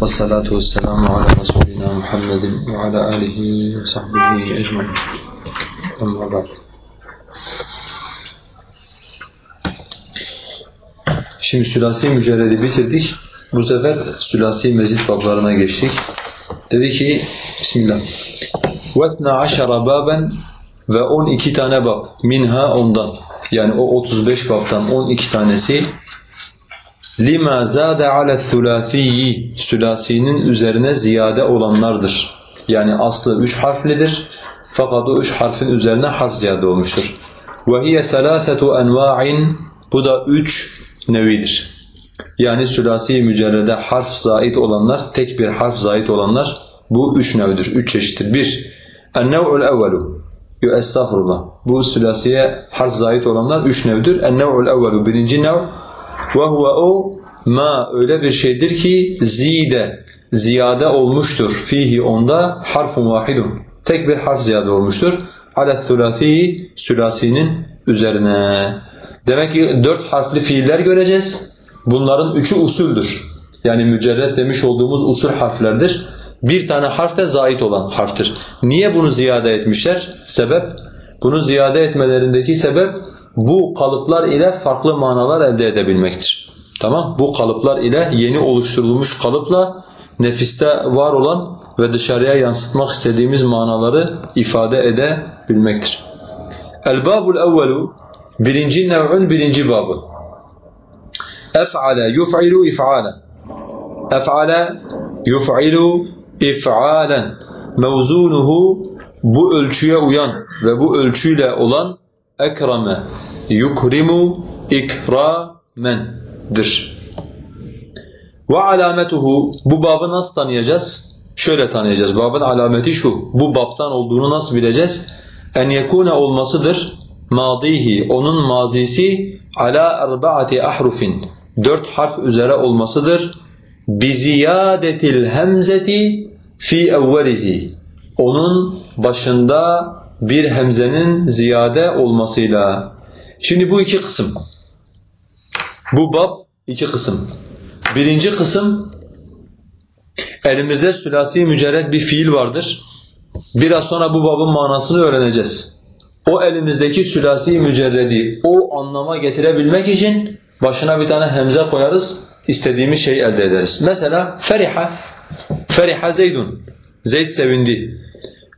والصلاة والسلام على رسولنا محمد وعلى آله وصحبه أجمعين أما بعد Şimdi sülasi mücerredi bitirdik. Bu sefer sülasi mezit bablarına geçtik. Dedi ki Bismillah. وَثْنَا عَشَرَ بَابًا Ve 12 tane bab. Minha ondan. Yani o 35 babtan 12 tanesi lima zade ala thulathiyyi sülasinin üzerine ziyade olanlardır. Yani aslı üç harflidir. Fakat o üç harfin üzerine harf ziyade olmuştur. Ve hiye thalâthetu enva'in bu da üç nevidir. Yani sülasi mücerrede harf zait olanlar, tek bir harf zait olanlar bu üç nevdir, üç çeşittir. Bir, en-nev'ul evvelu. Estağfurullah. Bu sülasiye harf zait olanlar üç nevdir. En-nev'ul evvelu birinci nev ve o ma öyle bir şeydir ki zide ziyade olmuştur fihi onda harfun vahidun. Tek bir harf ziyade olmuştur. Ala thulâfî sülasinin üzerine. Demek ki dört harfli fiiller göreceğiz. Bunların üçü usuldür. Yani mücerred demiş olduğumuz usul harflerdir. Bir tane harf de zait olan harftir. Niye bunu ziyade etmişler? Sebep? Bunu ziyade etmelerindeki sebep bu kalıplar ile farklı manalar elde edebilmektir. Tamam? Bu kalıplar ile yeni oluşturulmuş kalıpla nefiste var olan ve dışarıya yansıtmak istediğimiz manaları ifade edebilmektir. El-babul evvelu birinci nev'ün birinci babı. Ef'ale yuf'ilu if'alen. Ef'ale yuf'ilu if'alen. Mevzunuhu bu ölçüye uyan ve bu ölçüyle olan ekrame yukrimu ikramendir. Ve alametuhu bu babı nasıl tanıyacağız? Şöyle tanıyacağız. Babın alameti şu. Bu babtan olduğunu nasıl bileceğiz? En yekune olmasıdır. Madihi onun mazisi ala erbaati ahrufin dört harf üzere olmasıdır. Biziyadetil hemzeti fi evvelihi onun başında bir hemzenin ziyade olmasıyla. Şimdi bu iki kısım. Bu bab iki kısım. Birinci kısım elimizde sülasi mücerred bir fiil vardır. Biraz sonra bu babın manasını öğreneceğiz. O elimizdeki sülasi mücerredi o anlama getirebilmek için başına bir tane hemze koyarız, istediğimiz şeyi elde ederiz. Mesela feriha, feriha zeydun, Zeyd sevindi.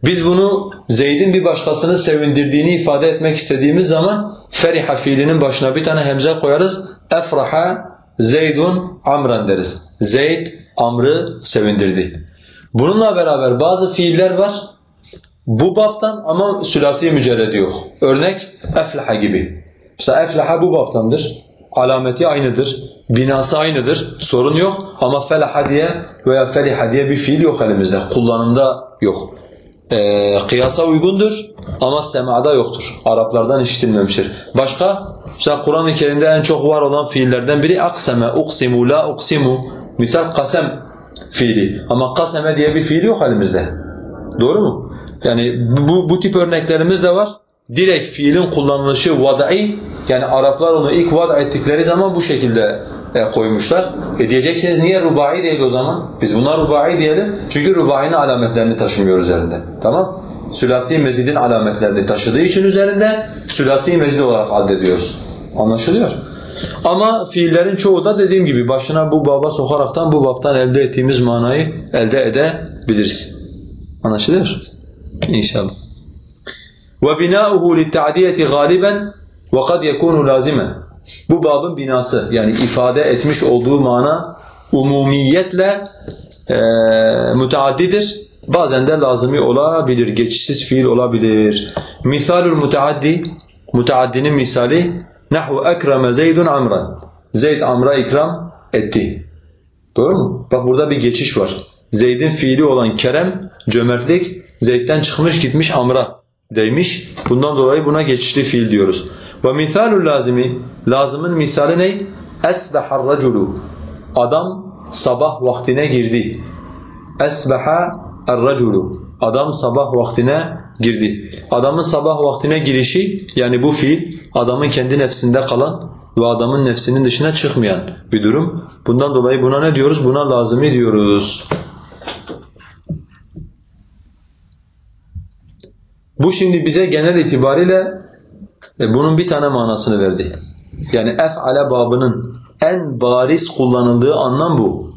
Biz bunu Zeyd'in bir başkasını sevindirdiğini ifade etmek istediğimiz zaman feriha fiilinin başına bir tane hemze koyarız. Efraha Zeydun amran deriz. Zeyd Amr'ı sevindirdi. Bununla beraber bazı fiiller var. Bu baptan ama sülasi mücerredi yok. Örnek eflaha gibi. Mesela eflaha bu baptandır. Alameti aynıdır. Binası aynıdır. Sorun yok. Ama felaha diye veya feliha diye bir fiil yok elimizde. Kullanımda yok. Ee, kıyasa uygundur ama semada yoktur. Araplardan işitilmemiştir. Başka? Mesela Kur'an-ı Kerim'de en çok var olan fiillerden biri akseme, uksimu, la uksimu. Misal kasem fiili. Ama kaseme diye bir fiil yok elimizde. Doğru mu? Yani bu, bu tip örneklerimiz de var. Direkt fiilin kullanılışı vadai yani Araplar onu ilk vad ettikleri zaman bu şekilde e, koymuşlar. E diyeceksiniz niye rubai değil o zaman? Biz buna rubai diyelim çünkü rubainin alametlerini taşımıyor üzerinde. Tamam? Sülasi mezidin alametlerini taşıdığı için üzerinde sülasi mezid olarak addediyoruz. Anlaşılıyor? Ama fiillerin çoğu da dediğim gibi başına bu baba sokaraktan bu babtan elde ettiğimiz manayı elde edebiliriz. Anlaşılıyor? İnşallah. وَبِنَاؤُهُ لِلْتَعْدِيَةِ غَالِبًا وَقَدْ يَكُونُ لَازِمًا bu babın binası yani ifade etmiş olduğu mana umumiyetle e, müteaddidir. Bazen de lazımi olabilir, geçişsiz fiil olabilir. Misalul müteaddi, müteaddinin misali Nahu ekreme Zeydun amran. Zeyd amra ikram etti. Doğru mu? Bak burada bir geçiş var. Zeyd'in fiili olan kerem, cömertlik, Zeyd'den çıkmış gitmiş amra değmiş. Bundan dolayı buna geçişli fiil diyoruz. Ve misalul lazimi, lazımın misali ne? Esbahar raculu. Adam sabah vaktine girdi. Esbaha er-raculu. Adam sabah vaktine girdi. Adamın sabah vaktine girişi yani bu fiil adamın kendi nefsinde kalan ve adamın nefsinin dışına çıkmayan bir durum. Bundan dolayı buna ne diyoruz? Buna lazımi diyoruz. Bu şimdi bize genel itibariyle e, bunun bir tane manasını verdi. Yani ef'ale babının en bariz kullanıldığı anlam bu.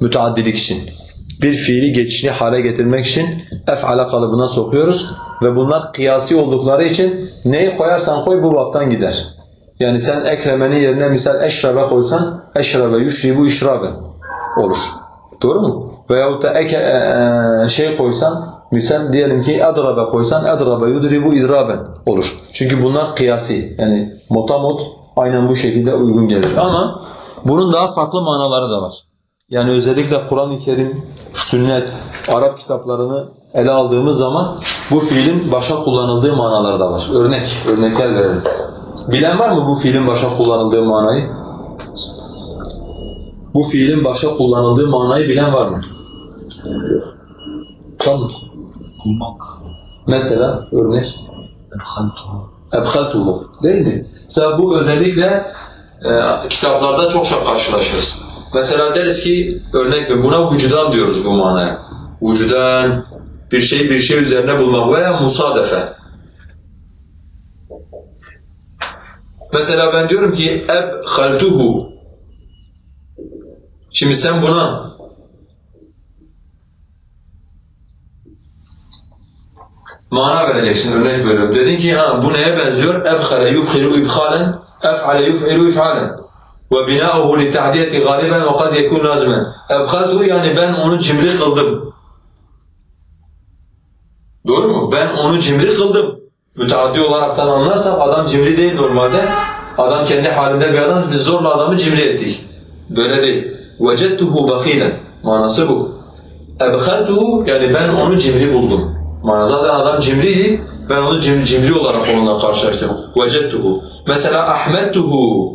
Müteaddilik için. Bir fiili geçişli hale getirmek için ef'ale kalıbına sokuyoruz ve bunlar kıyasi oldukları için neyi koyarsan koy bu baptan gider. Yani sen ekremenin yerine misal eşrebe koysan eşrebe yuşribu işraben olur. Doğru mu? Veyahut da ek, e, e, şey koysan misal diyelim ki edrabe koysan edrabe yudribu idraben olur. Çünkü bunlar kıyasi yani motamot aynen bu şekilde uygun gelir. Ama bunun daha farklı manaları da var. Yani özellikle Kur'an-ı Kerim, sünnet, Arap kitaplarını ele aldığımız zaman bu fiilin başa kullanıldığı manalar da var. Örnek, örnekler verelim. Bilen var mı bu fiilin başa kullanıldığı manayı? Bu fiilin başa kullanıldığı manayı bilen var mı? Tamam. Bulmak. Mesela örnek. Edhaltuhu. Ebhaltuhu değil mi? Mesela bu özellikle e, kitaplarda çokça karşılaşırız. Mesela deriz ki örnek ve buna vücudan diyoruz bu manaya. Vücudan bir şeyi bir şey üzerine bulmak veya musadefe. Mesela ben diyorum ki ebhaltuhu. Şimdi sen buna mana vereceksin, örnek veriyorum. Dedin ki ha bu neye benziyor? Ebhale yubhilu ibhalen, ef'ale yuf'ilu if'alen. Ve bina'uhu li ta'diyeti galiben ve kad yekun lazimen. Ebhaltu yani ben onu cimri kıldım. Doğru mu? Ben onu cimri kıldım. Müteaddi olaraktan anlarsak adam cimri değil normalde. Adam kendi halinde bir adam, biz zorla adamı cimri ettik. Böyle değil. وَجَدْتُهُ بَخِيلًا Manası bu. اَبْخَلْتُهُ yani ben onu cimri buldum. manada. Zaten adam cimriydi. Ben onu cimri, cimri olarak onunla karşılaştım. Vecettuhu. Mesela ahmettuhu.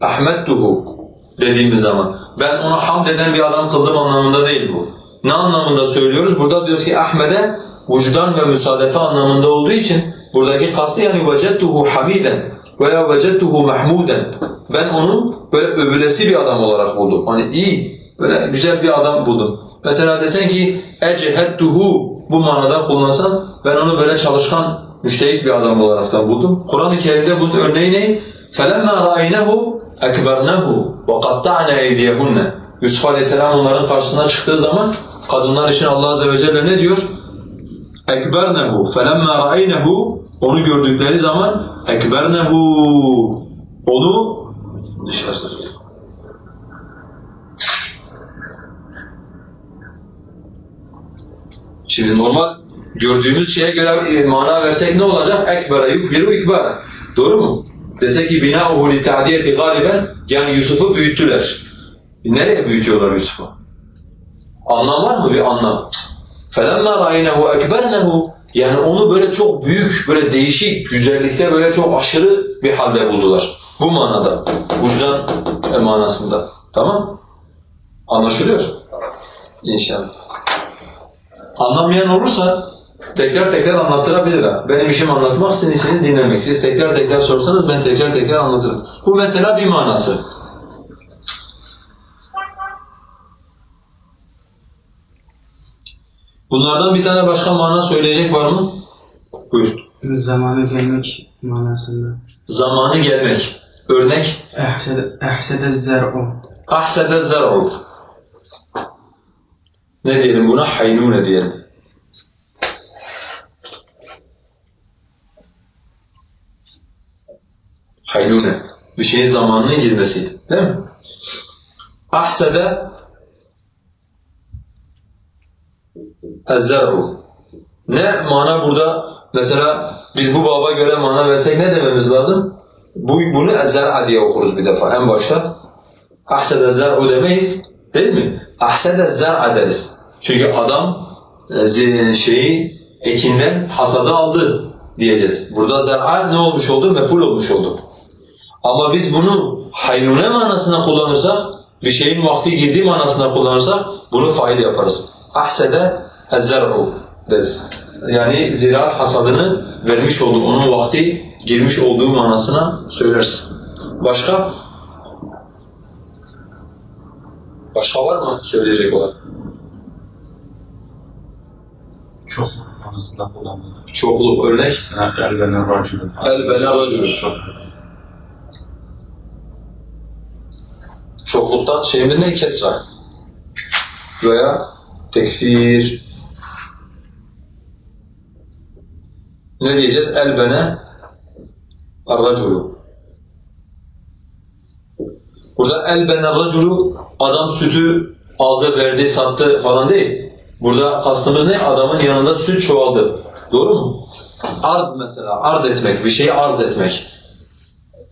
Ahmettuhu dediğimiz zaman. Ben ona hamd eden bir adam kıldım anlamında değil bu. Ne anlamında söylüyoruz? Burada diyoruz ki Ahmet'e vücudan ve müsadefe anlamında olduğu için buradaki kastı yani vecettuhu hamiden veya vecettuhu mahmuden. Ben onu böyle övülesi bir adam olarak buldum. Hani iyi, böyle güzel bir adam buldum. Mesela desen ki ecehettuhu bu manada kullansan ben onu böyle çalışkan, müştehit bir adam olarak da buldum. Kur'an-ı Kerim'de bunun örneği ne? فَلَمَّا رَأَيْنَهُ اَكْبَرْنَهُ وَقَطَّعْنَا اَيْدِيَهُنَّ Yusuf Aleyhisselam onların karşısına çıktığı zaman kadınlar için Allah Azze ve Celle ne diyor? ekbernehu felemma ra'aynehu onu gördükleri zaman ekbernehu onu dışarıda Şimdi normal gördüğümüz şeye göre e, mana versek ne olacak? Ekbere yukbiru ikbara. Doğru mu? Dese ki binâuhu li ta'diyeti galiben yani Yusuf'u büyüttüler. E, Nereye büyütüyorlar Yusuf'u? Anlam var mı bir anlam? فَلَمَّا رَأَيْنَهُ اَكْبَرْنَهُ Yani onu böyle çok büyük, böyle değişik, güzellikte böyle çok aşırı bir halde buldular. Bu manada, vicdan e, manasında. Tamam? Anlaşılıyor? İnşallah. Anlamayan olursa tekrar tekrar anlatırabilirim. Benim işim anlatmak, sizin işiniz dinlemek. Siz tekrar tekrar sorsanız ben tekrar tekrar anlatırım. Bu mesela bir manası. Bunlardan bir tane başka mana söyleyecek var mı? Buyur. Zamanı gelmek manasında. Zamanı gelmek. Örnek. Ehsede zer'u. Ahsede zer'u. Ne diyelim buna? Haynune diyelim. Haynune. Bir şeyin zamanının girmesi. Değil mi? Ahsede ezzer'u. Ne mana burada? Mesela biz bu baba göre mana versek ne dememiz lazım? Bu, bunu zer'a diye okuruz bir defa en başta. Ahsede zer'u demeyiz. Değil mi? Ahsede zer'a deriz. Çünkü adam e, şeyi ekinden hasadı aldı diyeceğiz. Burada zer'a ne olmuş oldu? Meful olmuş oldu. Ama biz bunu haynune manasına kullanırsak, bir şeyin vakti girdiği manasına kullanırsak bunu fail yaparız. Ahsede ezzer'u deriz. Yani ziraat hasadını vermiş oldu, onun vakti girmiş olduğu manasına söylersin. Başka? Başka var mı söyleyecek olan? Çok manasında kullanılır. Çokluk örnek. El benen racülü. El benen racülü. Çok. Çokluktan şeyimiz ne? Kesra. Veya tekfir. Ne diyeceğiz? El bene arraculu. Burada el bene raculu adam sütü aldı, verdi, sattı falan değil. Burada kastımız ne? Adamın yanında süt çoğaldı. Doğru mu? Ard mesela, ard etmek, bir şeyi arz etmek.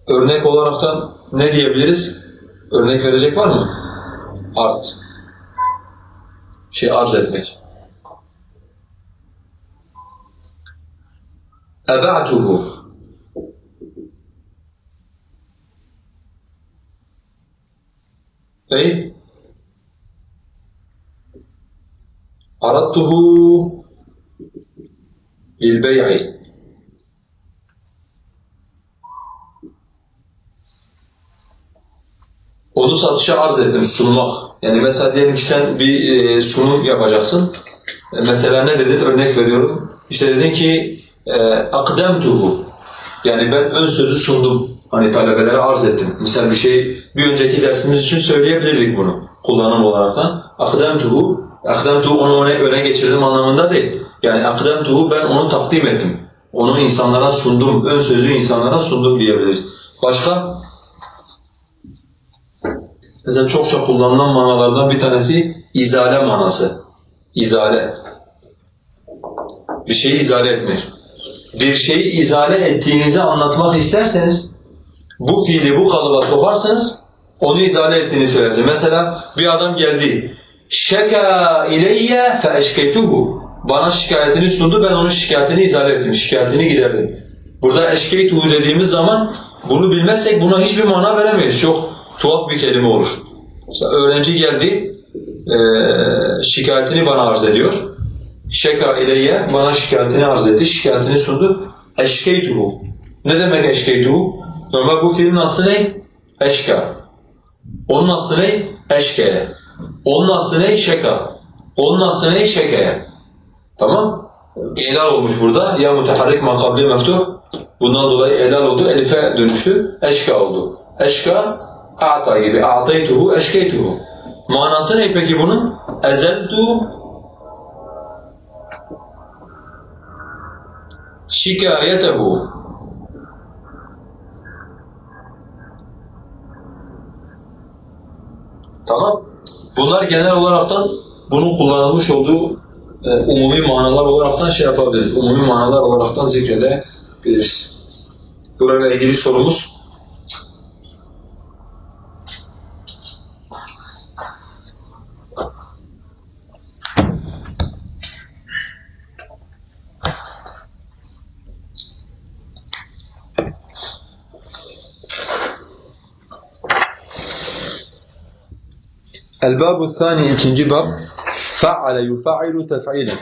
Örnek olaraktan ne diyebiliriz? Örnek verecek var mı? Ard. Şey arz etmek. Eba'tuhu. Ey? Aradtuhu lil bey'i. Onu satışa arz ettim, sunmak. Yani mesela diyelim ki sen bir e, sunum yapacaksın. E, mesela ne dedin? Örnek veriyorum. İşte dedin ki e, akdemtuhu. Yani ben ön sözü sundum. Hani talebelere arz ettim. Mesela bir şey bir önceki dersimiz için söyleyebilirdik bunu kullanım olarak da. Akdemtuhu, akdemtuhu onu öne, öne geçirdim anlamında değil. Yani akdemtuhu ben onu takdim ettim. Onu insanlara sundum, ön sözü insanlara sundum diyebiliriz. Başka? Mesela çokça kullanılan manalardan bir tanesi izale manası. İzale. Bir şeyi izale etmek. Bir şeyi izale ettiğinizi anlatmak isterseniz bu fiili bu kalıba sokarsanız onu izale ettiğini söylersiniz. Mesela bir adam geldi. Şeka ileyye fe eşkeytuhu. Bana şikayetini sundu, ben onun şikayetini izale ettim, şikayetini giderdim. Burada eşkeytuhu dediğimiz zaman bunu bilmezsek buna hiçbir mana veremeyiz. Çok tuhaf bir kelime olur. Mesela öğrenci geldi, şikayetini bana arz ediyor. Şeka ileyye bana şikayetini arz etti, şikayetini sundu. Eşkeytuhu. Ne demek eşkeytuhu? Normal bu fiilin aslı ne? Eşka. Onun aslı ne? Eşkeye. Onun aslı ne? Şeka. Onun aslı ne? Şekeye. Tamam? İlal olmuş burada. Ya müteharrik makabli meftuh. Bundan dolayı elal oldu. Elife dönüştü. Eşka oldu. Eşka a'ta gibi. A'taytuhu, eşkeytuhu. Manası ne peki bunun? Ezeltu şikayetehu. Tamam. Bunlar genel olaraktan bunun kullanılmış olduğu e, umumi manalar olaraktan şey yapabiliriz. Umumi manalar olaraktan zikredebiliriz. Burayla ilgili sorumuz El-Babu Thani ikinci bab Fa'ale yufailu tef'ilen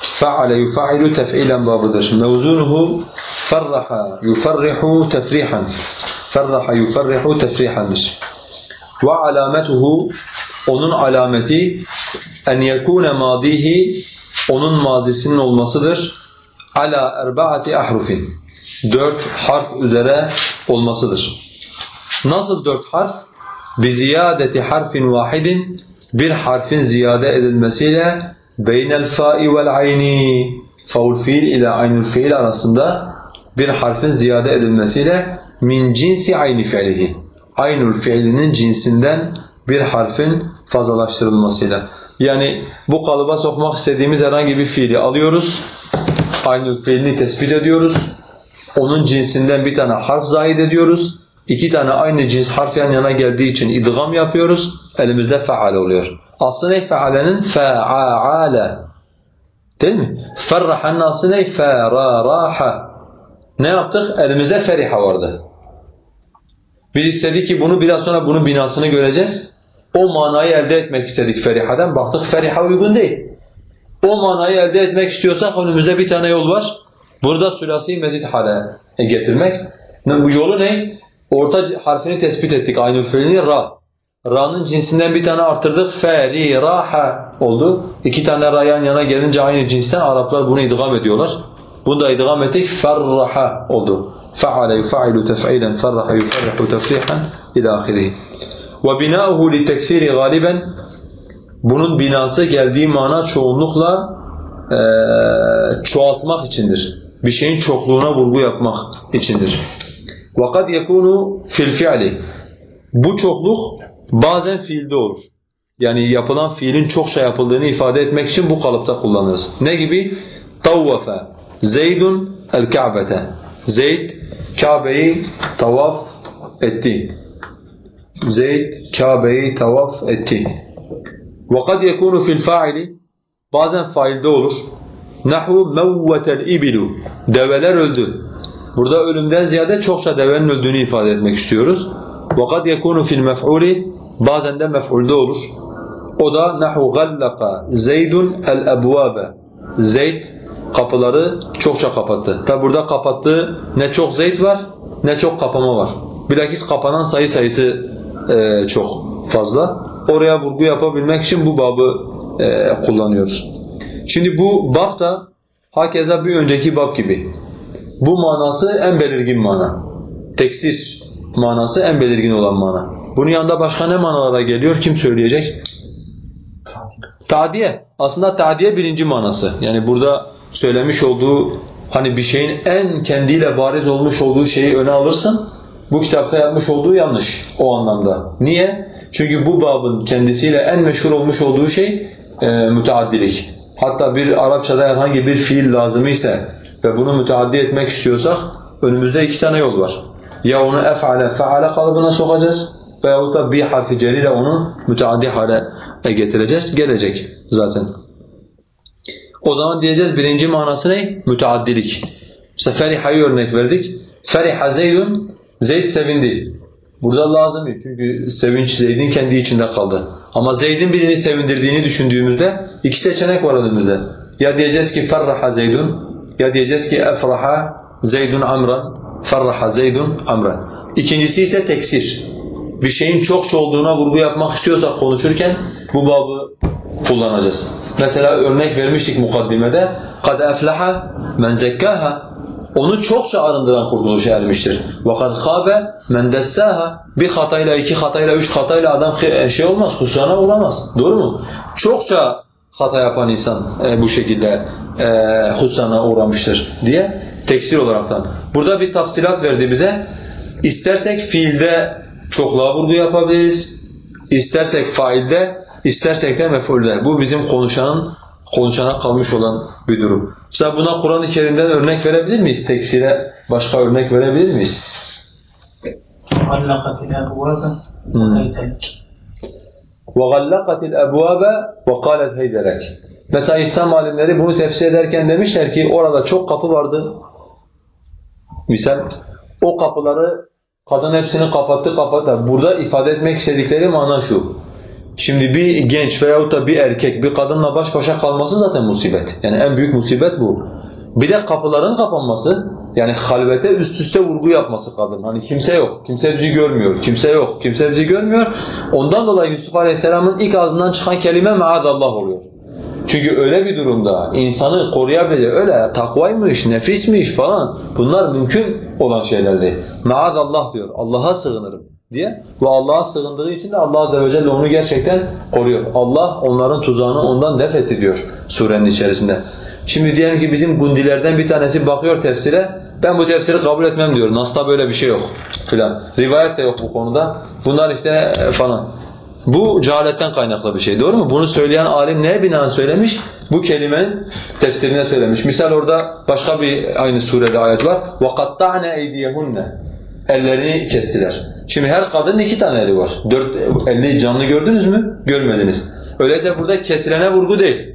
Fa'ale yufailu tef'ilen babıdır. Mevzunuhu ferraha yuferrihu tefrihan Ferraha yuferrihu tefrihandır. Ve alametuhu onun alameti en yekune madihi onun mazisinin olmasıdır. Ala erbaati ahrufin. Dört harf üzere olmasıdır. Nasıl dört harf? bi ziyadeti harfin vahidin bir harfin ziyade edilmesiyle beynel fa'i vel ayni faul fiil ile aynul fiil arasında bir harfin ziyade edilmesiyle min cinsi ayni fiilihi aynul fiilinin cinsinden bir harfin fazlalaştırılmasıyla. Yani bu kalıba sokmak istediğimiz herhangi bir fiili alıyoruz. Aynül fiilini tespit ediyoruz. Onun cinsinden bir tane harf zahid ediyoruz İki tane aynı cins harf yan yana geldiği için idgam yapıyoruz. Elimizde feale oluyor. Aslı ne fealenin? Fe'ale. Değil mi? Ferrahanın aslı ne? Feraraha. Ne yaptık? Elimizde feriha vardı. Biz istedik ki bunu biraz sonra bunun binasını göreceğiz. O manayı elde etmek istedik ferihadan. Baktık feriha uygun değil. O manayı elde etmek istiyorsak önümüzde bir tane yol var. Burada sülasi mezit hale getirmek. Bu yolu ne? Orta harfini tespit ettik. Aynı fiilini ra. Ra'nın cinsinden bir tane arttırdık. Fe, ra, ha oldu. İki tane ra yan yana gelince aynı cinsten Araplar bunu idgam ediyorlar. Bunu da idgam ettik. Ferraha oldu. Feale yufailu tef'ilen ferraha yuferrihu tefrihan ila ahirihi. Ve binâuhu li galiben bunun binası geldiği mana çoğunlukla eee, çoğaltmak içindir. Bir şeyin çokluğuna vurgu yapmak içindir. وَقَدْ يَكُونُ فِي الْفِعْلِ Bu çokluk bazen fiilde olur. Yani yapılan fiilin çokça yapıldığını ifade etmek için bu kalıpta kullanırız. Ne gibi? طَوَّفَ زَيْدٌ الْكَعْبَةَ Zeyd Kabe'yi tavaf etti. Zeyd Kabe'yi tavaf etti. وَقَدْ يَكُونُ فِي الْفَاعِلِ Bazen failde olur. Nahu mevvetel ibilu. Develer öldü. Burada ölümden ziyade çokça devenin öldüğünü ifade etmek istiyoruz. وَقَدْ يَكُونُ فِي الْمَفْعُولِ Bazen de mef'ulde olur. O da nahu gallaka Zeydun el ebvabe. Zeyd kapıları çokça kapattı. Tabi burada kapattığı ne çok Zeyd var ne çok kapama var. Bilakis kapanan sayı sayısı e, çok fazla. Oraya vurgu yapabilmek için bu babı e, kullanıyoruz. Şimdi bu bab da hakeza bir önceki bab gibi. Bu manası en belirgin mana. Teksir manası en belirgin olan mana. Bunun yanında başka ne manalara geliyor? Kim söyleyecek? Ta'diye. Aslında ta'diye birinci manası. Yani burada söylemiş olduğu hani bir şeyin en kendiyle bariz olmuş olduğu şeyi öne alırsın. Bu kitapta yapmış olduğu yanlış o anlamda. Niye? Çünkü bu babın kendisiyle en meşhur olmuş olduğu şey e, müteaddilik. Hatta bir Arapçada herhangi bir fiil lazım ise ve bunu müteaddi etmek istiyorsak önümüzde iki tane yol var. Ya onu ef'ale fe'ale kalıbına sokacağız veyahut da bir harfi celiyle onu müteaddi hale getireceğiz. Gelecek zaten. O zaman diyeceğiz birinci manası ne? Müteaddilik. Mesela feriha'yı örnek verdik. Feriha Zeydun, Zeyd sevindi. Burada lazım değil çünkü sevinç Zeyd'in kendi içinde kaldı. Ama Zeyd'in birini sevindirdiğini düşündüğümüzde iki seçenek var önümüzde. Ya diyeceğiz ki ferraha Zeydun ya diyeceğiz ki efraha Zeydun amran, ferraha Zeydun amran. İkincisi ise teksir. Bir şeyin çokça olduğuna vurgu yapmak istiyorsak konuşurken bu babı kullanacağız. Mesela örnek vermiştik mukaddimede. قَدْ اَفْلَحَ مَنْ زَكَّاهَا Onu çokça arındıran kurtuluşa ermiştir. وَقَدْ خَابَ مَنْ دَسَّاهَا Bir hatayla, iki hatayla, üç hatayla adam şey olmaz, husrana uğramaz. Doğru mu? Çokça hata yapan insan e, bu şekilde e, husrana uğramıştır diye teksir olaraktan. Burada bir tafsilat verdi bize. İstersek fiilde çokluğa vurgu yapabiliriz. İstersek failde, istersek de mef'ulde. Bu bizim konuşanın konuşana kalmış olan bir durum. Mesela buna Kur'an-ı Kerim'den örnek verebilir miyiz? Teksire başka örnek verebilir miyiz? وَغَلَّقَتِ الْأَبْوَابَ وَقَالَتْ هَيْدَ Mesela İslam alimleri bunu tefsir ederken demişler ki orada çok kapı vardı. Misal o kapıları kadın hepsini kapattı kapattı. Burada ifade etmek istedikleri mana şu. Şimdi bir genç veyahut da bir erkek bir kadınla baş başa kalması zaten musibet. Yani en büyük musibet bu. Bir de kapıların kapanması yani halvete üst üste vurgu yapması kadın. Hani kimse yok, kimse bizi görmüyor, kimse yok, kimse bizi görmüyor. Ondan dolayı Yusuf Aleyhisselam'ın ilk ağzından çıkan kelime maadallah oluyor. Çünkü öyle bir durumda insanı koruyabilecek öyle takvaymış, nefismiş falan bunlar mümkün olan şeylerdi. Maadallah diyor. Allah'a sığınırım diye ve Allah'a sığındığı için de Allah azze ve celle onu gerçekten koruyor. Allah onların tuzağını ondan def etti diyor surenin içerisinde. Şimdi diyelim ki bizim gundilerden bir tanesi bakıyor tefsire, ben bu tefsiri kabul etmem diyor. Nas'ta böyle bir şey yok filan. Rivayet de yok bu konuda. Bunlar işte e, falan. Bu cehaletten kaynaklı bir şey doğru mu? Bunu söyleyen alim neye binaen söylemiş? Bu kelimenin tefsirine söylemiş. Misal orada başka bir aynı surede ayet var. وَقَطَّعْنَ اَيْدِيَهُنَّ Ellerini kestiler. Şimdi her kadının iki tane eli var. Dört elli canlı gördünüz mü? Görmediniz. Öyleyse burada kesilene vurgu değil.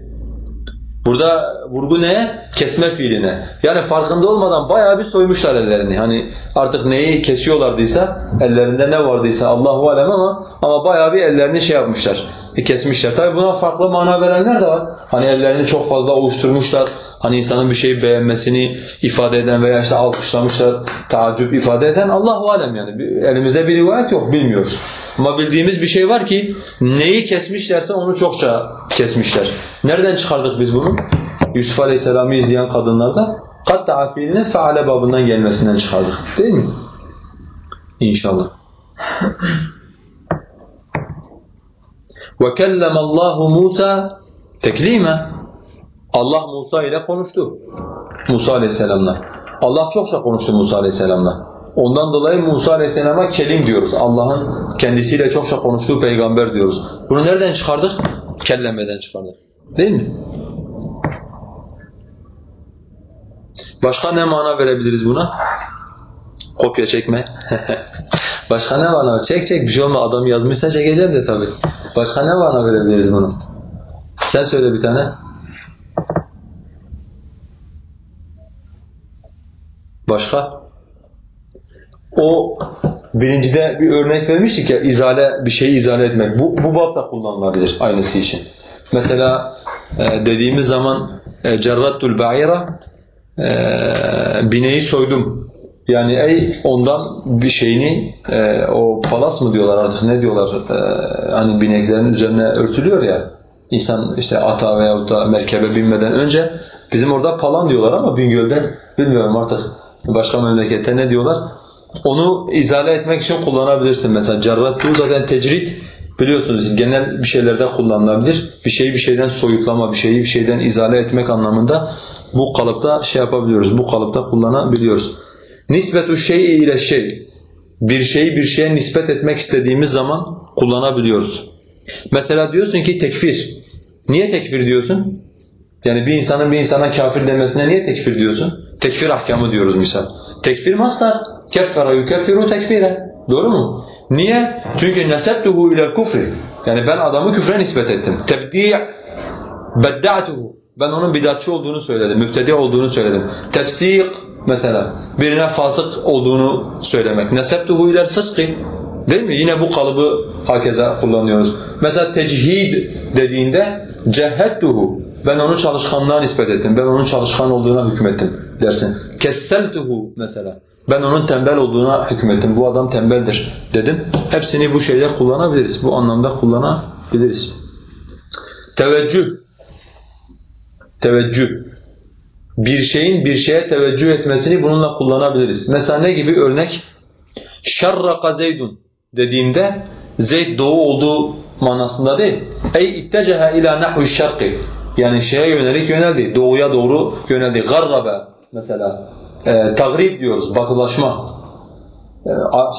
Burada vurgu neye? Kesme fiiline. Yani farkında olmadan bayağı bir soymuşlar ellerini. Hani artık neyi kesiyorlardıysa, ellerinde ne vardıysa Allahu alem ama ama bayağı bir ellerini şey yapmışlar. E, kesmişler. Tabi buna farklı mana verenler de var. Hani ellerini çok fazla ovuşturmuşlar. Hani insanın bir şeyi beğenmesini ifade eden veya işte alkışlamışlar, taaccüp ifade eden Allahu alem yani. Elimizde bir rivayet yok, bilmiyoruz. Ama bildiğimiz bir şey var ki neyi kesmişlerse onu çokça kesmişler. Nereden çıkardık biz bunu? Yusuf Aleyhisselam'ı izleyen kadınlarda katta'a fiilinin feale babından gelmesinden çıkardık. Değil mi? İnşallah. Ve kellemallahu Musa teklime. Allah Musa ile konuştu. Musa aleyhisselamla. Allah çokça konuştu Musa aleyhisselamla. Ondan dolayı Musa aleyhisselama kelim diyoruz. Allah'ın kendisiyle çokça konuştuğu peygamber diyoruz. Bunu nereden çıkardık? Kellemeden çıkardık. Değil mi? Başka ne mana verebiliriz buna? Kopya çekme. Başka ne mana? Çek çek bir şey olma. Adam yazmışsa çekeceğim de tabii. Başka ne mana verebiliriz bunu? Sen söyle bir tane. Başka? O birincide bir örnek vermiştik ya izale bir şeyi izale etmek. Bu bu bab da kullanılabilir aynısı için. Mesela e, dediğimiz zaman e, cerrattul ba'ira e, bineği soydum. Yani ey ondan bir şeyini e, o palas mı diyorlar artık ne diyorlar e, hani bineklerin üzerine örtülüyor ya insan işte ata veyahut da merkebe binmeden önce bizim orada palan diyorlar ama Bingöl'de bilmiyorum artık başka memlekette ne diyorlar. Onu izale etmek için kullanabilirsin. Mesela cerrattu zaten tecrit. Biliyorsunuz genel bir şeylerde kullanılabilir. Bir şeyi bir şeyden soyutlama bir şeyi bir şeyden izale etmek anlamında bu kalıpta şey yapabiliyoruz bu kalıpta kullanabiliyoruz. Nisbetu şey'i ile şey. Bir şeyi bir şeye nispet etmek istediğimiz zaman kullanabiliyoruz. Mesela diyorsun ki tekfir. Niye tekfir diyorsun? Yani bir insanın bir insana kafir demesine niye tekfir diyorsun? Tekfir ahkamı diyoruz misal. Tekfir mastar. Keffera yukeffiru tekfire. Doğru mu? Niye? Çünkü nesebtuhu ilel kufri. Yani ben adamı küfre nispet ettim. Tebdi' bedda'tuhu. Ben onun bidatçı olduğunu söyledim, mübtedi olduğunu söyledim. Tefsik mesela birine fasık olduğunu söylemek. Nesebtuhu ilel fıskı. Değil mi? Yine bu kalıbı hakeza kullanıyoruz. Mesela techid dediğinde cehettuhu. Ben onu çalışkanlığa nispet ettim. Ben onun çalışkan olduğuna hükmettim dersin. Kesseltuhu mesela. Ben onun tembel olduğuna hükmettim. Bu adam tembeldir dedim. Hepsini bu şeyde kullanabiliriz. Bu anlamda kullanabiliriz. Teveccüh teveccüh. Bir şeyin bir şeye teveccüh etmesini bununla kullanabiliriz. Mesela ne gibi örnek? Şarraka Zeydun dediğimde Zeyd doğu olduğu manasında değil. Ey itteceha ila nahvi şarkı. Yani şeye yönelik yöneldi. Doğuya doğru yöneldi. Garrabe mesela. E, tagrib diyoruz. Batılaşma. E,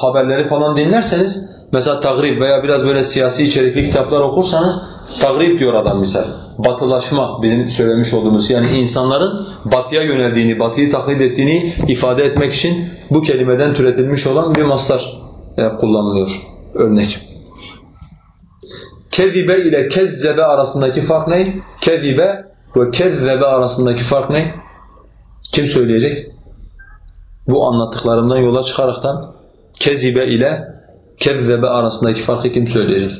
haberleri falan dinlerseniz mesela tagrib veya biraz böyle siyasi içerikli kitaplar okursanız tagrib diyor adam misal. Batılaşma bizim söylemiş olduğumuz yani insanların batıya yöneldiğini, batıyı taklit ettiğini ifade etmek için bu kelimeden türetilmiş olan bir mastar e, kullanılıyor. Örnek. Kezibe ile kezzebe arasındaki fark ne? Kezibe ve kezzebe arasındaki fark ne? Kim söyleyecek? Bu anlattıklarımdan yola çıkaraktan kezibe ile kezzebe arasındaki farkı kim söyleyecek?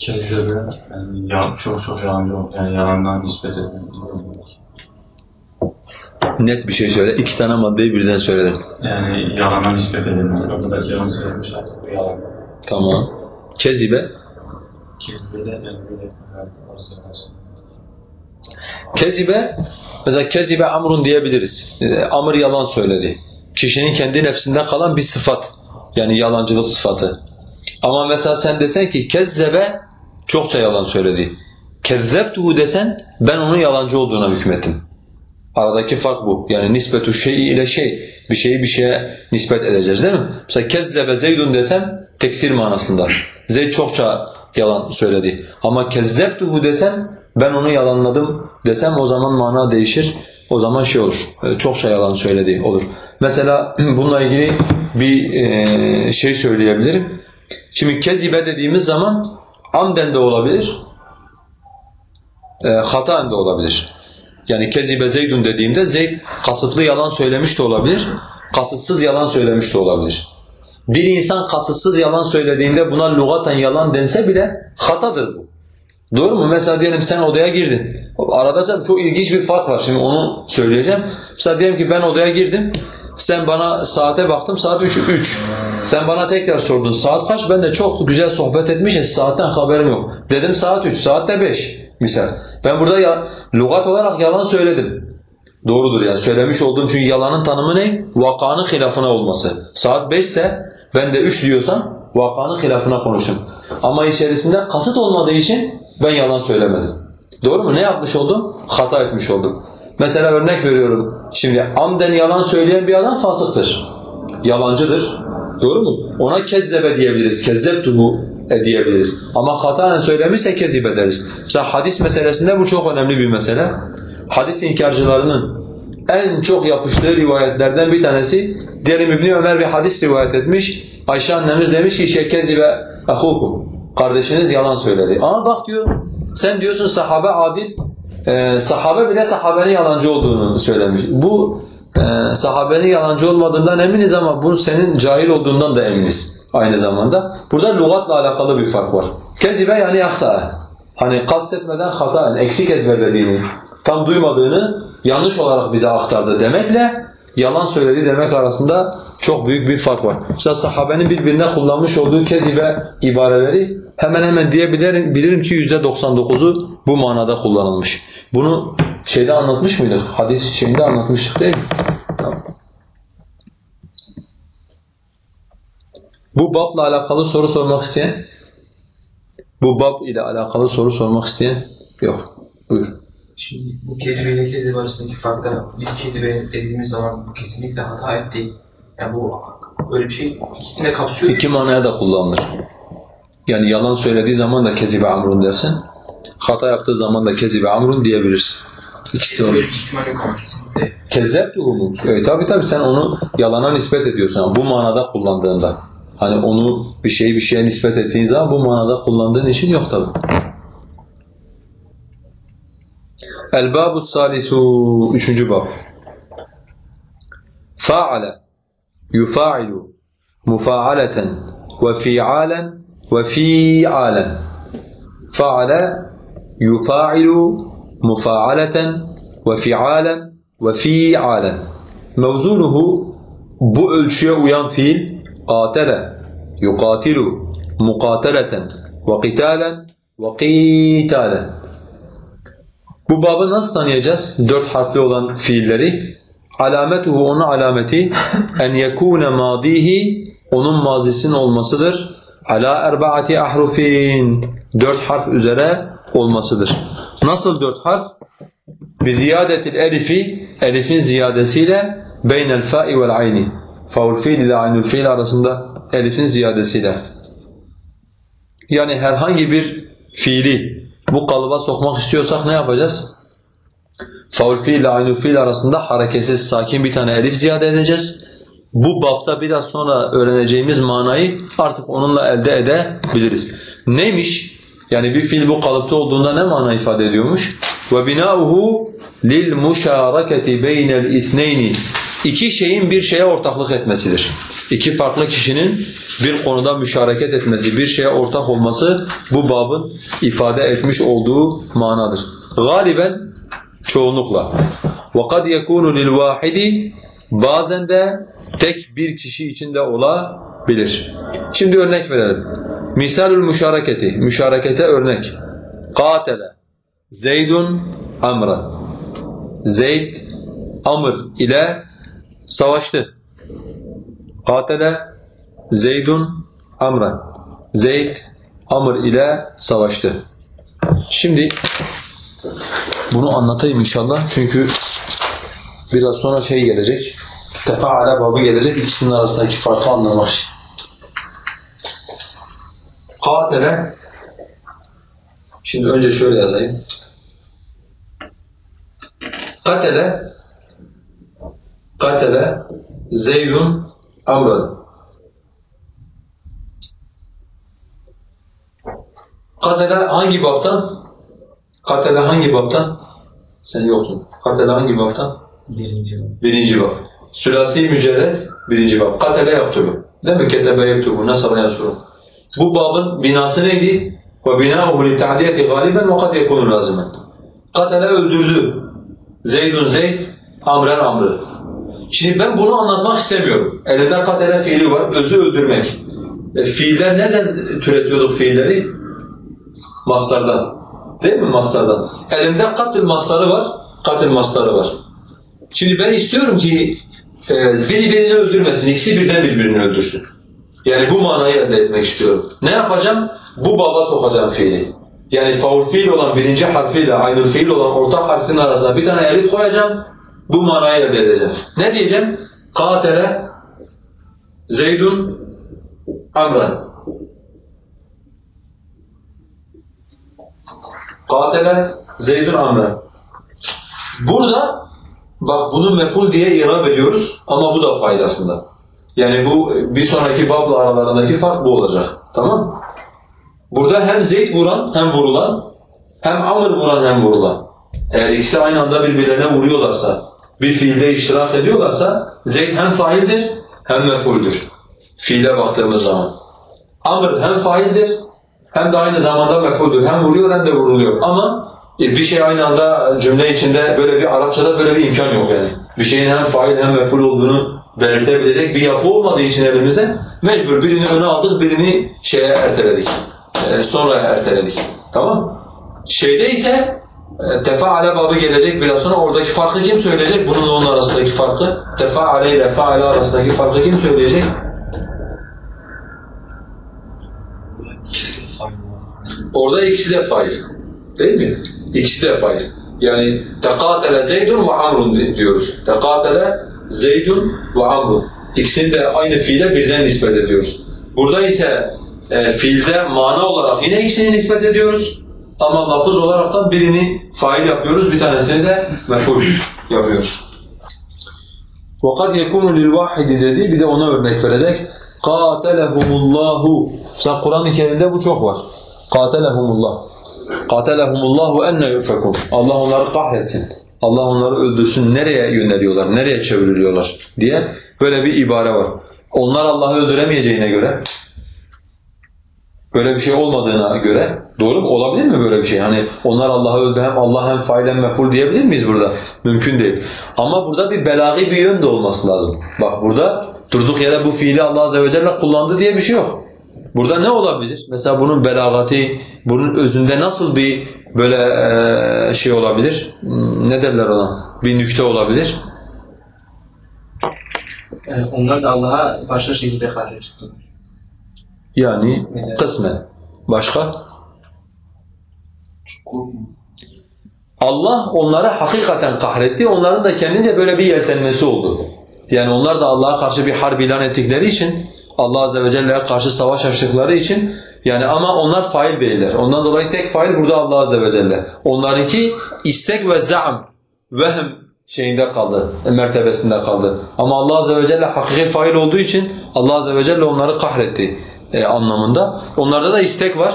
Kezzebe yani ya, çok çok yalancı ol- yani yalandan nispet etmek. Net bir şey söyle. İki tane maddeyi birden söyledim. Yani yalana nispet edilmek. O kadar yalan söylemiş artık bu yalan. Tamam. Kezibe. Kezzebe de yani böyle. Kezibe, mesela kezibe amrun diyebiliriz. Ee, Amr yalan söyledi. Kişinin kendi nefsinde kalan bir sıfat. Yani yalancılık sıfatı. Ama mesela sen desen ki kezzebe çokça yalan söyledi. Kezzebtuhu desen ben onun yalancı olduğuna hükmettim. Aradaki fark bu. Yani nisbetu şeyi ile şey. Bir şeyi bir şeye nispet edeceğiz değil mi? Mesela kezzebe zeydun desem teksir manasında. Zeyd çokça yalan söyledi. Ama kezzebtuhu desem ben onu yalanladım desem o zaman mana değişir. O zaman şey olur. e, Çokça yalan söyledi olur. Mesela bununla ilgili bir e, şey söyleyebilirim. Şimdi kezibe dediğimiz zaman amden de olabilir. E, hataen de olabilir. Yani kezibe zeydun dediğimde Zeyd kasıtlı yalan söylemiş de olabilir, kasıtsız yalan söylemiş de olabilir. Bir insan kasıtsız yalan söylediğinde buna lugaten yalan dense bile hatadır bu. Doğru mu? Mesela diyelim sen odaya girdin. Arada çok ilginç bir fark var. Şimdi onu söyleyeceğim. Mesela diyelim ki ben odaya girdim. Sen bana saate baktım saat 3 3. Sen bana tekrar sordun saat kaç? Ben de çok güzel sohbet etmişiz. Saatten haberim yok. Dedim saat 3, saat de 5 misal. Ben burada ya lügat olarak yalan söyledim. Doğrudur yani söylemiş olduğum çünkü yalanın tanımı ne? Vakanın hilafına olması. Saat 5 ise ben de 3 diyorsam vakanın hilafına konuştum. Ama içerisinde kasıt olmadığı için ben yalan söylemedim. Doğru mu? Ne yapmış oldum? Hata etmiş oldum. Mesela örnek veriyorum. Şimdi amden yalan söyleyen bir adam fasıktır. Yalancıdır. Doğru mu? Ona kezzebe diyebiliriz. Kezzebtuhu e diyebiliriz. Ama hataen söylemişse kezib ederiz. Mesela hadis meselesinde bu çok önemli bir mesele. Hadis inkarcılarının en çok yapıştığı rivayetlerden bir tanesi diyelim İbni Ömer bir hadis rivayet etmiş. Ayşe annemiz demiş ki şekkezibe ehukum. Kardeşiniz yalan söyledi. Ama bak diyor sen diyorsun sahabe adil. Ee, sahabe bile sahabenin yalancı olduğunu söylemiş. Bu e, sahabenin yalancı olmadığından eminiz ama bu senin cahil olduğundan da eminiz aynı zamanda. Burada lügatla alakalı bir fark var. Kezibe yani yakta. Hani kastetmeden hata, eksik ezberlediğini, tam duymadığını yanlış olarak bize aktardı demekle yalan söyledi demek arasında çok büyük bir fark var. Mesela sahabenin birbirine kullanmış olduğu kezibe ibareleri hemen hemen diyebilirim bilirim ki yüzde 99'u bu manada kullanılmış. Bunu şeyde anlatmış mıydık? Hadis şeyinde anlatmıştık değil mi? Bu babla alakalı soru sormak isteyen? Bu bab ile alakalı soru sormak isteyen? Yok. Buyur. Şimdi bu kezibe ile kezibe arasındaki farkta biz kezibe dediğimiz zaman bu kesinlikle hata etti. Yani bu öyle bir şey ikisini de kapsıyor. İki manaya da kullanılır. Yani yalan söylediği zaman da kezibe amrun dersin. Hata yaptığı zaman da kezibe amrun diyebilirsin. İkisi de olur. ihtimal yok ama kesinlikle. Kezzep durumu. Evet, tabii tabii sen onu yalana nispet ediyorsun bu manada kullandığında. Hani onu bir şeyi bir şeye nispet ettiğin zaman bu manada kullandığın için yok tabii. الباب السادس üçüncü باب. فاعل يفاعل مفاعلة وفعالا وفعالا. فاعل يفاعل مفاعلة وفعالا وفعالا. موزونه بؤل ölçüye uyan قاتل يقاتل مقاتلة وقتالا وقيتالا Bu babı nasıl tanıyacağız? Dört harfli olan fiilleri. Alametuhu onun alameti en yekune madihi onun mazisinin olmasıdır. Ala erbaati ahrufin dört harf üzere olmasıdır. Nasıl dört harf? Bi ziyadetil elifi elifin ziyadesiyle beynel fa'i vel ayni. Faul fiil ile aynül fiil arasında elifin ziyadesiyle. Yani herhangi bir fiili bu kalıba sokmak istiyorsak ne yapacağız? Faul fiil ile aynül fiil arasında hareketsiz sakin bir tane elif ziyade edeceğiz. Bu bapta biraz sonra öğreneceğimiz manayı artık onunla elde edebiliriz. Neymiş? Yani bir fiil bu kalıpta olduğunda ne mana ifade ediyormuş? Ve binauhu lil muşaraketi beynel ithneyni. İki şeyin bir şeye ortaklık etmesidir İki farklı kişinin bir konuda müşareket etmesi, bir şeye ortak olması bu babın ifade etmiş olduğu manadır. Galiben çoğunlukla. وَقَدْ يَكُونُ لِلْوَاحِدِ Bazen de tek bir kişi içinde olabilir. Şimdi örnek verelim. Misalül müşareketi, müşarekete örnek. Katele, Zeydun Amra. Zeyd, Amr ile savaştı. Katele, Zeydun Amra. Zeyd, Amr ile savaştı. Şimdi bunu anlatayım inşallah çünkü biraz sonra şey gelecek. Tefaale babı gelecek ikisinin arasındaki farkı anlamak için. Katele Şimdi önce şöyle yazayım. Katele Katele Zeydun Anladım. Katele hangi baptan? Katele hangi baptan? Sen yoktun. Katele hangi baptan? Birinci bab. Birinci bab. Sülasi mücerred birinci bab. Katele yaktulu. Değil mi? Ketebe yektubu. Nasıl yansuru? Bu babın binası neydi? Ve binâhu li ta'diyeti galiben ve kad yekunu lazimen. Katele öldürdü. Zeydun Zeyd, Amren Amr'ı. Şimdi ben bunu anlatmak istemiyorum. Elimde katele fiili var, özü öldürmek. E, fiiller nereden türetiyorduk fiilleri? Mastardan. Değil mi mastardan? Elimde katil mastarı var, katil mastarı var. Şimdi ben istiyorum ki e, biri birini öldürmesin, ikisi birden birbirini öldürsün. Yani bu manayı elde etmek istiyorum. Ne yapacağım? Bu baba sokacağım fiili. Yani faul fiil olan birinci harfiyle aynı fiil olan ortak harfin arasına bir tane elif koyacağım. Bu manayı elde edeceğim. Ne diyeceğim? Katele Zeydun Amran. Katele Zeydun Amran. Burada bak bunu meful diye irab ediyoruz ama bu da faydasında. Yani bu bir sonraki babla aralarındaki fark bu olacak. Tamam? Burada hem Zeyd vuran hem vurulan, hem Amr vuran hem vurulan. Eğer ikisi aynı anda birbirlerine vuruyorlarsa, bir fiilde iştirak ediyorlarsa Zeyd hem faildir hem mefuldür. Fiile baktığımız zaman. Amr hem faildir hem de aynı zamanda mefuldür. Hem vuruyor hem de vuruluyor. Ama e, bir şey aynı anda cümle içinde böyle bir Arapçada böyle bir imkan yok yani. Bir şeyin hem fail hem meful olduğunu belirtebilecek bir yapı olmadığı için elimizde mecbur birini öne aldık, birini şeye erteledik. E, sonra erteledik. Tamam Şeyde ise tefaale babı gelecek biraz sonra oradaki farkı kim söyleyecek? Bununla onun arasındaki farkı. Tefaale ile faale arasındaki farkı kim söyleyecek? İkisi de fail. Orada ikisi de fail. Değil mi? İkisi de fail. Yani tekatele Zeydun ve Amrun di- diyoruz. Tekatele Zeydun ve Amrun. İkisini de aynı fiile birden nispet ediyoruz. Burada ise e, fiilde mana olarak yine ikisini nispet ediyoruz. Ama lafız olarak da birini fail yapıyoruz, bir tanesini de mef'ul yapıyoruz. وَقَدْ يَكُونُ لِلْوَاحِدِ dedi, bir de ona örnek verecek. قَاتَلَهُمُ اللّٰهُ Mesela Kur'an-ı Kerim'de bu çok var. قَاتَلَهُمُ اللّٰهُ قَاتَلَهُمُ اللّٰهُ اَنَّ يُفَكُونَ Allah onları kahretsin. Allah onları öldürsün. Nereye yöneliyorlar, nereye çevriliyorlar diye böyle bir ibare var. Onlar Allah'ı öldüremeyeceğine göre böyle bir şey olmadığına göre doğru mu? Olabilir mi böyle bir şey? Hani onlar Allah'ı öldü hem Allah hem fail hem meful diyebilir miyiz burada? Mümkün değil. Ama burada bir belagi bir yön de olması lazım. Bak burada durduk yere bu fiili Allah azze ve celle kullandı diye bir şey yok. Burada ne olabilir? Mesela bunun belagati, bunun özünde nasıl bir böyle şey olabilir? Hmm, Ne derler ona? Bir nükte olabilir. Onlar da Allah'a başka şekilde karşı çıktılar. Yani kısmen. Başka? Allah onları hakikaten kahretti. Onların da kendince böyle bir yeltenmesi oldu. Yani onlar da Allah'a karşı bir harp ilan ettikleri için, Allah azze ve celle'ye karşı savaş açtıkları için yani ama onlar fail değiller. Ondan dolayı tek fail burada Allah azze ve celle. Onlarınki istek ve za'n, vehm şeyinde kaldı, mertebesinde kaldı. Ama Allah azze ve celle hakiki fail olduğu için Allah azze ve celle onları kahretti e, anlamında. Onlarda da istek var.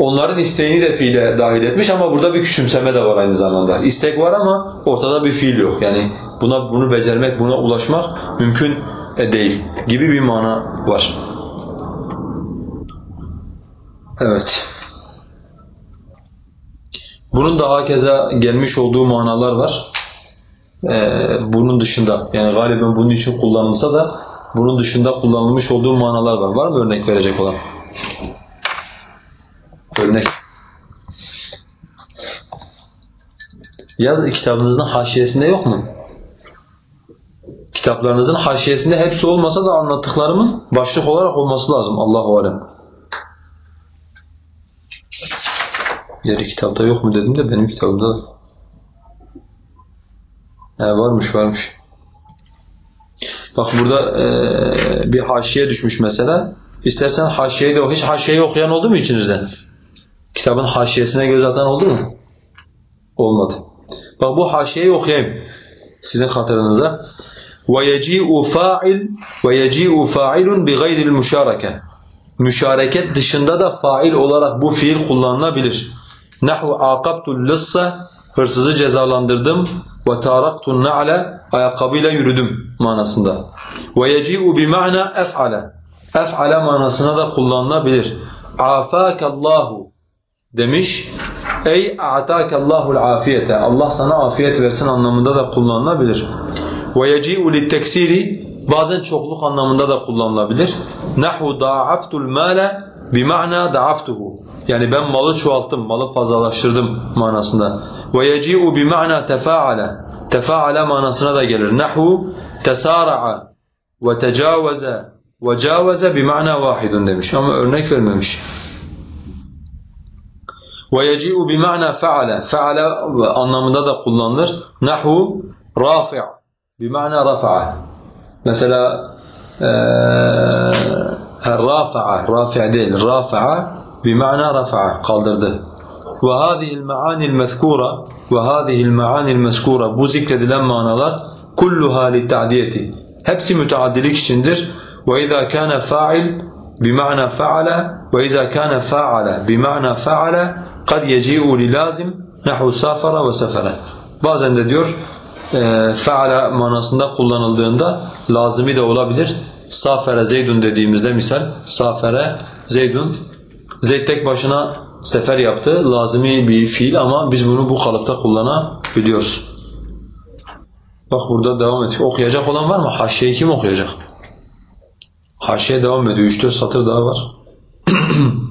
Onların isteğini de fiile dahil etmiş ama burada bir küçümseme de var aynı zamanda. İstek var ama ortada bir fiil yok. Yani buna bunu becermek, buna ulaşmak mümkün e, değil gibi bir mana var. Evet. Bunun da hakeza gelmiş olduğu manalar var. Ee, bunun dışında yani galiben bunun için kullanılsa da bunun dışında kullanılmış olduğu manalar var. Var mı örnek verecek olan? Örnek. Ya kitabınızın haşiyesinde yok mu? Kitaplarınızın haşiyesinde hepsi olmasa da anlattıklarımın başlık olarak olması lazım. Allahu alem. Yeri kitapta yok mu dedim de benim kitabımda da. He, varmış varmış. Bak burada eee, bir haşiye düşmüş mesela. İstersen haşiyeyi de hiç haşiyeyi okuyan oldu mu içinizden? Kitabın haşiyesine göz atan oldu mu? Olmadı. Bak bu haşiyeyi okuyayım sizin hatırınıza. وَيَجِيءُ فَاعِلٌ وَيَجِيءُ فَاعِلٌ بِغَيْرِ الْمُشَارَكَةِ Müşareket dışında da fail olarak bu fiil kullanılabilir. نَحْوُ عَاقَبْتُ اللِّصَّ hırsızı cezalandırdım ve taraktun na'le ayakkabıyla yürüdüm manasında. Ve yeci'u bi ma'na ef'ale. Ef'ale manasına da kullanılabilir. Afakallahu demiş. Ey a'takallahu'l afiyete. Allah sana afiyet versin anlamında da kullanılabilir. Ve yeci'u litteksiri bazen çokluk anlamında da kullanılabilir. Nahu da'aftul male bi ma'na da'aftuhu. Yani ben malı çoğalttım, malı fazlalaştırdım manasında. Ve yeci'u bi ma'na tefaale. Tefaale manasına da gelir. Nahu tesara'a ve tecavaze ve cavaze bi ma'na vahidun demiş ama örnek vermemiş. Ve yeci'u bima'na fe'ale. Fe'ale anlamında da kullanılır. Nahu rafi' bima'na rafa'a. Mesela ee, rafa'a, rafi' değil, rafa'a bima'na rafa'a kaldırdı. Ve hâzihil ma'anil mezkûra ve hâzihil ma'anil mezkûra bu zikredilen manalar kulluha li. Hepsi müteaddilik içindir. Ve izâ kâne fa'il bima'na fa'ale ve izâ kâne fa'ale bima'na fa'ale kad yeci'u li lazim nehu safara ve sefere. Bazen de diyor e, feala manasında kullanıldığında lazımi de olabilir. Safere Zeydun dediğimizde misal safere Zeydun Zeyd tek başına sefer yaptı. Lazımi bir fiil ama biz bunu bu kalıpta kullanabiliyoruz. Bak burada devam et. Okuyacak olan var mı? Haşyeyi kim okuyacak? Haşiye devam ediyor. 3-4 satır daha var.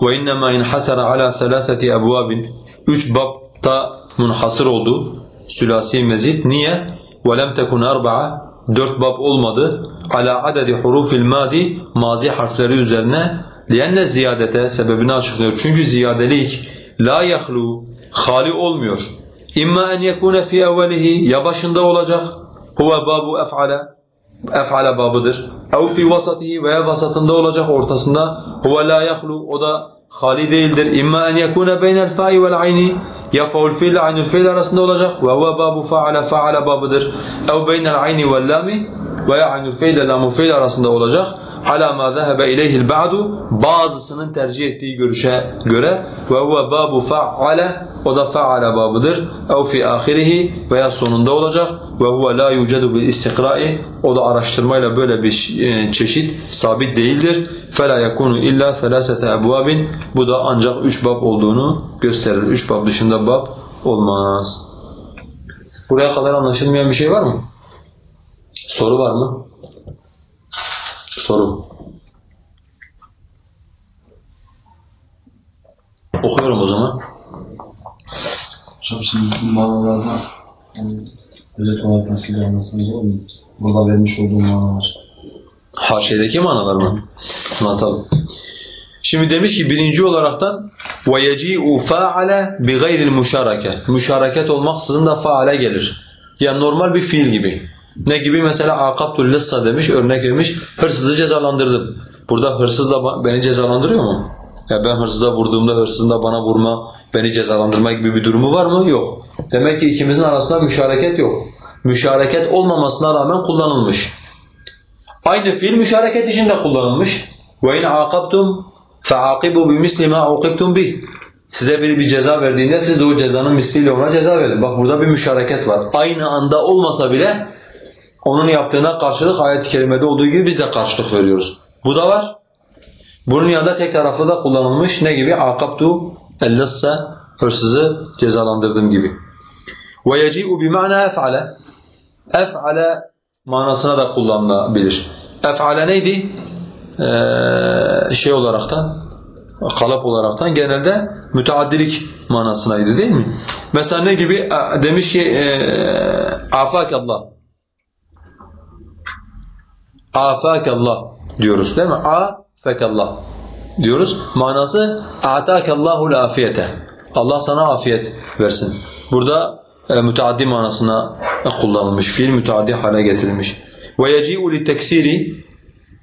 وَاِنَّمَا اِنْحَسَرَ عَلَى ثَلَاثَةِ اَبْوَابٍ Üç babta munhasır oldu. Sülasi mezit. Niye? وَلَمْ تَكُنْ أَرْبَعَ Dört bab olmadı. عَلَى عَدَدِ حُرُوفِ الْمَادِ Mazi harfleri üzerine لِيَنَّ ziyadete sebebini açıklıyor. Çünkü ziyadelik la yahlu hali olmuyor. İmma en yekune fi evvelihi ya başında olacak. Huve babu ef'ale ef'ale babıdır. Ev fi vasatihi veya vasatında olacak ortasında. Huve la yahlu o da hali değildir. İmma en yekune beynel fa'i vel ayni ya faul fiil ile aynül fiil arasında olacak. Ve huve babu fa'ale fa'ale babıdır. Ev beynel ayni vel lami veya aynül fiil ile lamul fiil arasında olacak. Ala ma zahaba ileyhi'l ba'du bazısının tercih ettiği görüşe göre ve huve babu fa'ale o da fa'ale babıdır. Ev fi ahirihi veya sonunda olacak ve huve la yucadu bil istikra'i o da araştırmayla böyle bir e, çeşit sabit değildir. Fela yakunu illa selasete ebvabin bu da ancak üç bab olduğunu gösterir. Üç bab dışında bab olmaz. Buraya kadar anlaşılmayan bir şey var mı? Soru var mı? Soru. Okuyorum o zaman. Hocam şimdi bu manalarda yani, özet olarak nasıl bir anlatsanız olur mu? Burada vermiş olduğum manalar. Haşiyedeki manalar mı? Anlatalım. Şimdi demiş ki birinci olaraktan وَيَجِيءُ فَاعَلَ بِغَيْرِ الْمُشَارَكَةِ Müşareket olmaksızın da faale gelir. Yani normal bir fiil gibi. Ne gibi? Mesela akabtul lissa demiş, örnek vermiş. Hırsızı cezalandırdım. Burada hırsız da beni cezalandırıyor mu? Ya ben hırsıza vurduğumda hırsızın da bana vurma, beni cezalandırma gibi bir durumu var mı? Yok. Demek ki ikimizin arasında müşareket yok. Müşareket olmamasına rağmen kullanılmış. Aynı fiil müşareket içinde kullanılmış. Ve in aqabtum fa'aqibu bimisli ma uqibtum bih. Size biri bir ceza verdiğinde siz de o cezanın misliyle ona ceza verin. Bak burada bir müşareket var. Aynı anda olmasa bile onun yaptığına karşılık ayet-i kerimede olduğu gibi biz de karşılık veriyoruz. Bu da var. Bunun yanında tek taraflı da kullanılmış ne gibi? Aqabtu ellassa hırsızı cezalandırdım gibi. Ve yeci'u bi ma'na ef'ale. Ef'ale manasına da kullanılabilir. Ef'ale neydi? Ee, şey olaraktan, kalıp olaraktan genelde müteaddilik manasınaydı değil mi? Mesela ne gibi? Demiş ki ee, afakallah. Afakallah diyoruz değil mi? Afekallah diyoruz. Manası atakallahu'l afiyete. Allah sana afiyet versin. Burada e, müteaddi manasına kullanılmış. Fiil müteaddi hale getirilmiş. Ve yeci'u liteksiri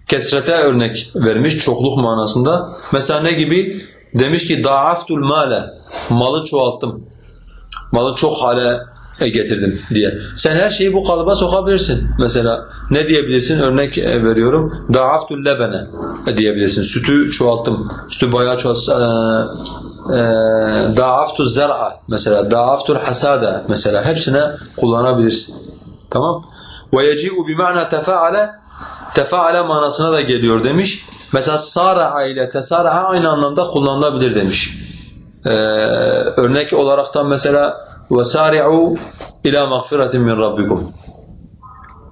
kesrete örnek vermiş çokluk manasında. Mesela ne gibi? Demiş ki da'aftul male. Malı çoğalttım. Malı çok hale getirdim diye. Sen her şeyi bu kalıba sokabilirsin. Mesela ne diyebilirsin? Örnek veriyorum. Da'aftul lebene diyebilirsin. Sütü çoğalttım. Sütü bayağı çoğalttım. e, da'aftu zer'a mesela da'aftul hasada mesela hepsine kullanabilirsin. Tamam? Ve yeci'u bi ma'na tefaale tefaale manasına da geliyor demiş. Mesela sara'a ile tesara'a aynı anlamda kullanılabilir demiş. Ee, örnek olaraktan mesela وَسَارِعُوا ila مَغْفِرَةٍ min rabbikum.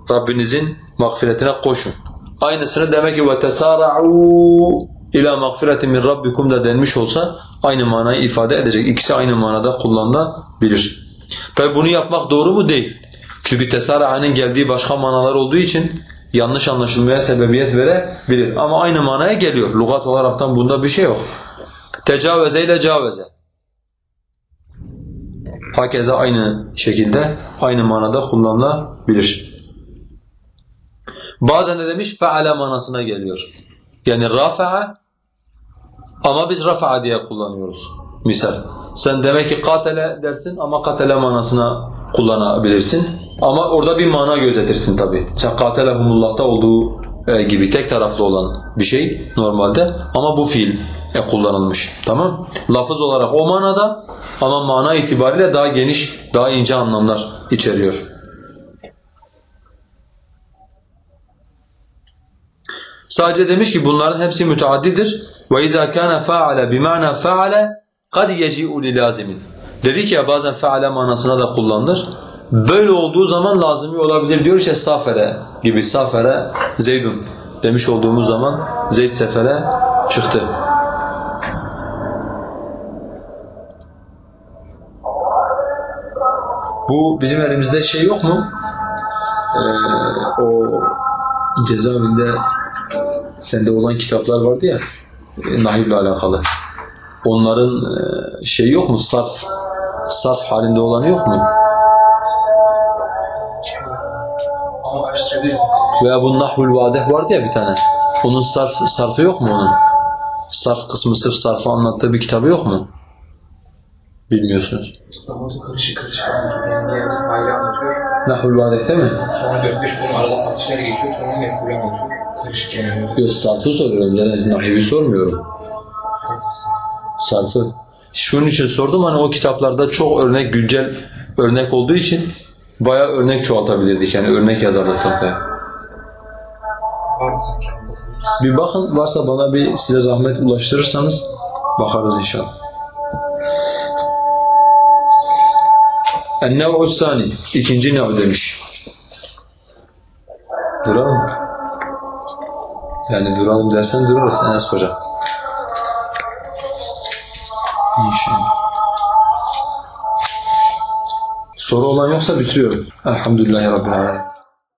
Rabbinizin mağfiretine koşun. Aynısını demek ki وَتَسَارَعُوا ila مَغْفِرَةٍ min rabbikum da denmiş olsa aynı manayı ifade edecek. İkisi aynı manada kullanılabilir. Tabi bunu yapmak doğru mu? Değil. Çünkü tesara'nın geldiği başka manalar olduğu için yanlış anlaşılmaya sebebiyet verebilir. Ama aynı manaya geliyor. Lugat olaraktan bunda bir şey yok. Tecavüze ile caveze. Hakeza aynı şekilde, aynı manada kullanılabilir. Bazen ne demiş? Feale manasına geliyor. Yani rafa'a ama biz rafa'a diye kullanıyoruz. Misal. Sen demek ki katele dersin ama katele manasına kullanabilirsin. Ama orada bir mana gözetirsin tabi. Sen katelehumullah'ta olduğu e, gibi tek taraflı olan bir şey normalde ama bu fiil kullanılmış. Tamam? Lafız olarak o manada ama mana itibariyle daha geniş, daha ince anlamlar içeriyor. Sadece demiş ki bunların hepsi müteaddidir. Ve izâ kâne fa'ale bima'na fa'ale kad yeci'u li lazimin. Dedik ya bazen feale manasına da kullanılır. Böyle olduğu zaman lazimi olabilir diyor işte safere gibi safere Zeydun demiş olduğumuz zaman Zeyd sefere çıktı. Bu bizim elimizde şey yok mu? Ee, o cezaevinde sende olan kitaplar vardı ya e, nahible alakalı. Onların şey yok mu? Sarf sarf halinde olan yok mu? Veya bu Nahvul Vadeh vardı ya bir tane. Onun sarf, sarfı yok mu onun? Sarf kısmı sırf sarfı anlattığı bir kitabı yok mu? Bilmiyorsunuz. Ama o da karışık karışık anlatıyor. Yani faili anlatıyor. Nahvul Vadeh değil mi? Sonra 4-5 konu arada farklı şeyler geçiyor. Sonra mefhulü anlatıyor. Karışık yani. Yok sarfı soruyorum. Yani nahibi sormuyorum. Sarfı. Şunun için sordum hani o kitaplarda çok örnek güncel örnek olduğu için bayağı örnek çoğaltabilirdik yani örnek yazardık tahtaya. Bir bakın varsa bana bir size zahmet ulaştırırsanız bakarız inşallah. En-nev'u sani ikinci nev demiş. Duralım. Yani duralım dersen durarız Enes Hoca. İnşallah. Soru olan yoksa bitiriyorum. Elhamdülillahi Rabbil Alemin.